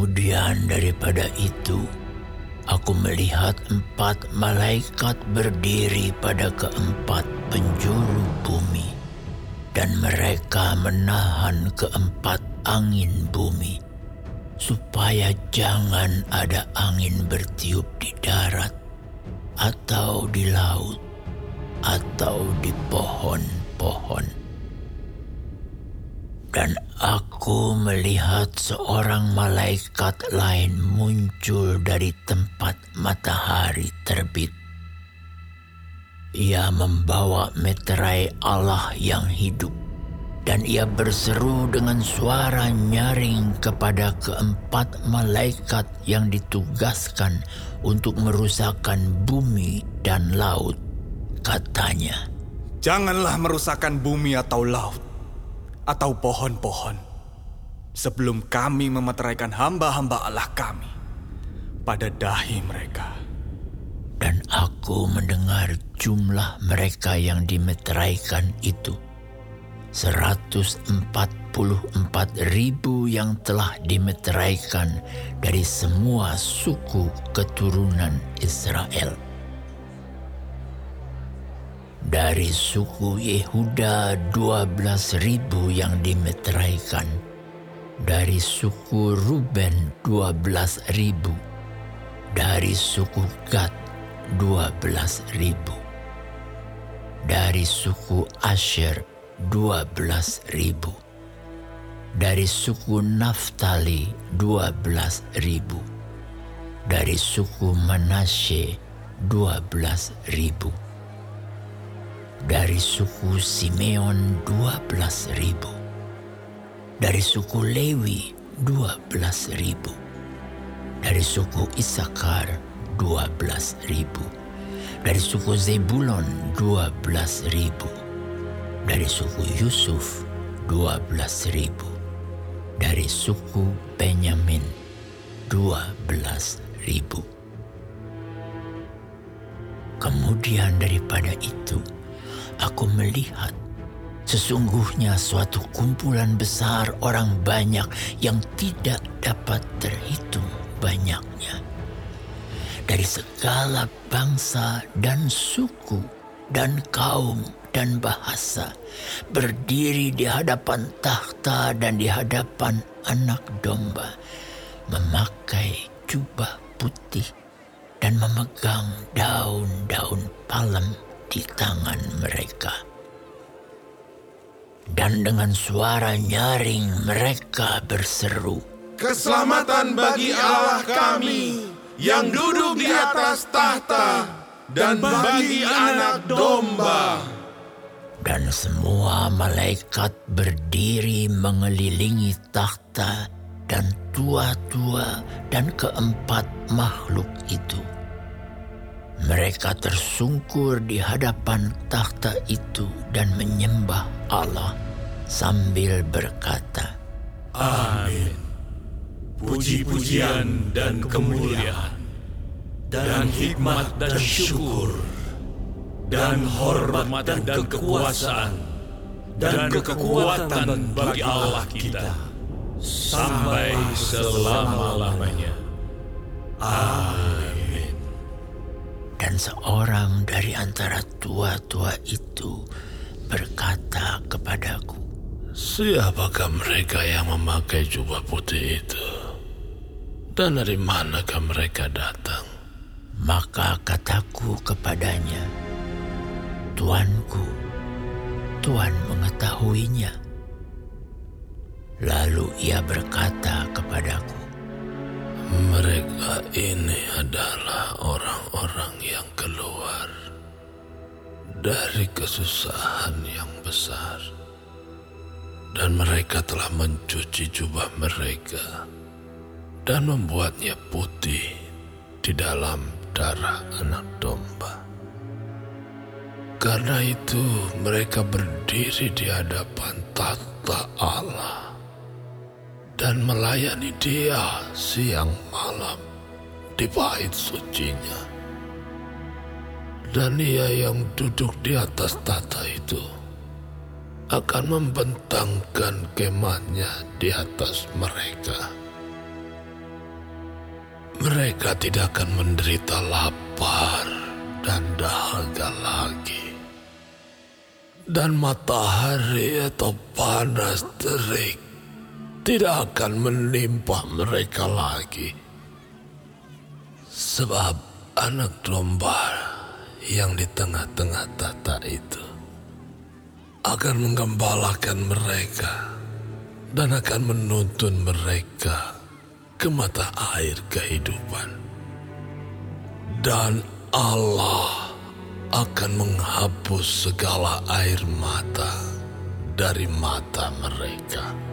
Kemudian daripada itu, aku melihat empat malaikat berdiri pada keempat penjuru bumi, dan mereka menahan keempat angin bumi, supaya jangan ada angin bertiup di darat, atau di laut, atau di pohon-pohon. Dan aku melihat seorang malaikat lain muncul dari tempat matahari terbit. Ia membawa meterai Allah yang hidup, dan ia berseru dengan suara nyaring kepada keempat malaikat yang ditugaskan untuk merusakkan bumi dan laut. Katanya, Janganlah merusakkan bumi atau laut atau pohon-pohon sebelum kami memeteraikan hamba-hamba Allah kami pada dahi mereka. Dan aku mendengar jumlah mereka yang dimeteraikan itu. 144 ribu yang telah dimeteraikan dari semua suku keturunan Israel. Dari suku Yehuda 12 ribu yang dimeteraikan. Dari suku Ruben 12 ribu. Dari suku Gad 12 ribu. Dari suku Asher 12 ribu. Dari suku Naftali 12 ribu. Dari suku Manasye 12 ribu dari suku Simeon 12 ribu. Dari suku Lewi 12 ribu. Dari suku Isakar 12 ribu. Dari suku Zebulon 12 ribu. Dari suku Yusuf 12 ribu. Dari suku Benyamin 12 ribu. Kemudian daripada itu, aku melihat sesungguhnya suatu kumpulan besar orang banyak yang tidak dapat terhitung banyaknya. Dari segala bangsa dan suku dan kaum dan bahasa berdiri di hadapan takhta dan di hadapan anak domba memakai jubah putih dan memegang daun-daun palem di tangan mereka. Dan dengan suara nyaring mereka berseru, Keselamatan bagi Allah kami yang duduk di atas tahta dan bagi anak domba. Dan semua malaikat berdiri mengelilingi takhta dan tua-tua dan keempat makhluk itu. Mereka tersungkur di hadapan takhta itu dan menyembah Allah sambil berkata, Amin. Puji-pujian dan kemuliaan, dan hikmat dan syukur, dan hormat dan kekuasaan, dan kekuatan bagi Allah kita, sampai selama-lamanya. Amin. Dan seorang dari antara tua-tua itu berkata kepadaku, Siapakah mereka yang memakai jubah putih itu? Dan dari manakah mereka datang? Maka kataku kepadanya, Tuanku, Tuan mengetahuinya. Lalu ia berkata kepadaku, Mereka ini adalah orang-orang yang keluar dari kesusahan yang besar. Dan mereka telah mencuci jubah mereka dan membuatnya putih di dalam darah anak domba. Karena itu mereka berdiri di hadapan tata Allah dan melayani dia siang malam di bait sucinya. Dan ia yang duduk di atas tata itu akan membentangkan kemahnya di atas mereka. mereka tidak akan menderita lapar dan dahaga lagi. Dan matahari atau panas terik tidak akan menimpa mereka lagi. Sebab anak domba yang di tengah-tengah tata itu akan menggembalakan mereka dan akan menuntun mereka ke mata air kehidupan. Dan Allah akan menghapus segala air mata dari mata mereka.